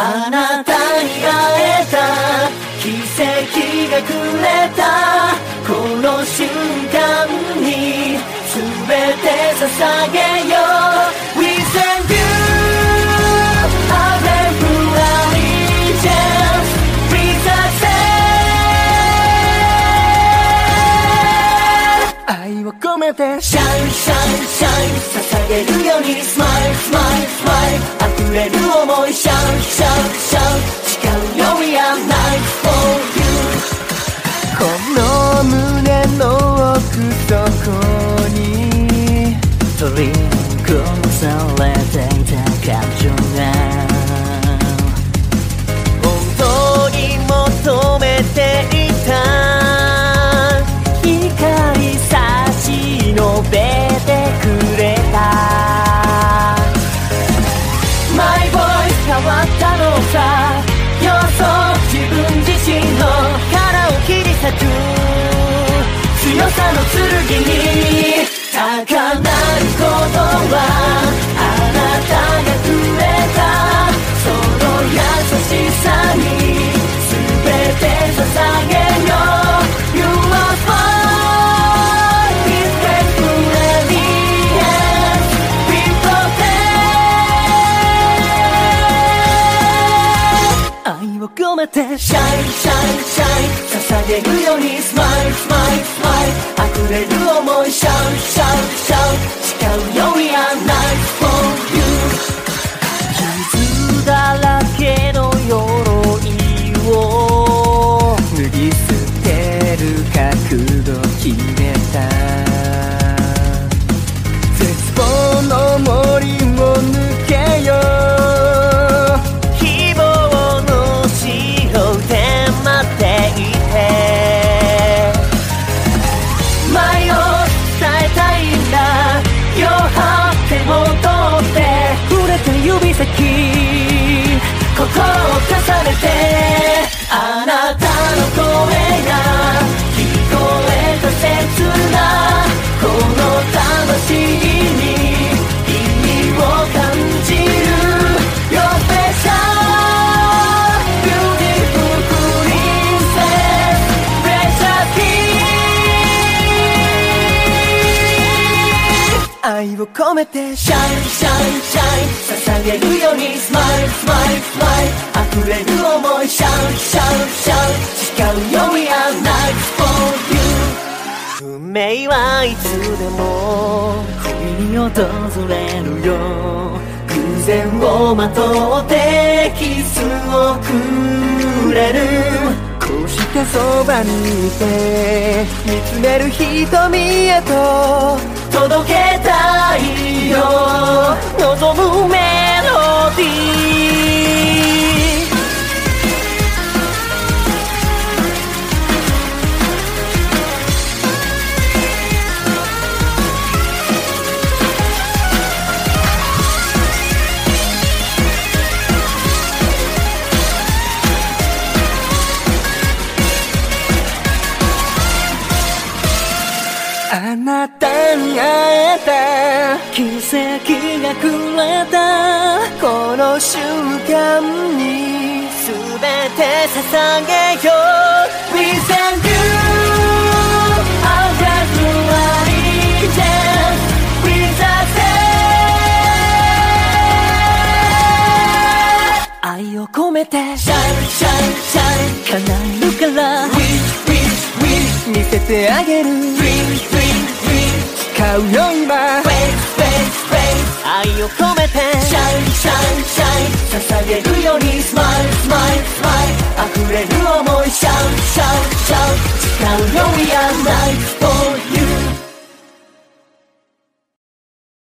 あなたに会えた奇跡がくれたこの瞬間に全て捧げよう。めて。シャイシャイシャイ捧げるように。 Smile Smile Smile溢れる想い。シャウシャウシャウ誓うよ We are night for you この胸の奥底に。取り残されていた感情が。本当に求めていたく強さの剣に愛を込めて。シャイシャイシャイ捧げるように。 Smile smile smile 溢れる想い。シャウシャウシャウ誓うよ We are knight for you. 傷だらけの鎧を脱ぎ捨てる覚悟。決愛を込めてシャイシャイシャイ捧げるように Smile smile smile 溢れる想いシャウシャウシャウ誓うよ We are knight for you 運命はいつでも不意に訪れるよ。偶然をまとってキスをくれる。こうしてそばにいて見つめる瞳へと届けたいよ。あなたに会えた奇跡がくれたこの瞬間に全て捧げよう We send you our breath allegiance with us 愛を込めてシャイシャイシャイ叶えるから Wish wish wish 見せてあげる。愛を込めて。シャイシャイシャイン捧げるようスマイマイマイル溢れる想い。シャウシャウシャウ使うよ We are knight